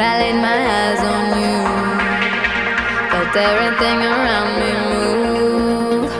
But I laid my eyes on you. Felt everything around me move.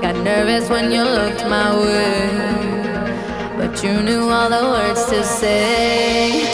Got nervous when you looked my way. But you knew all the words to say.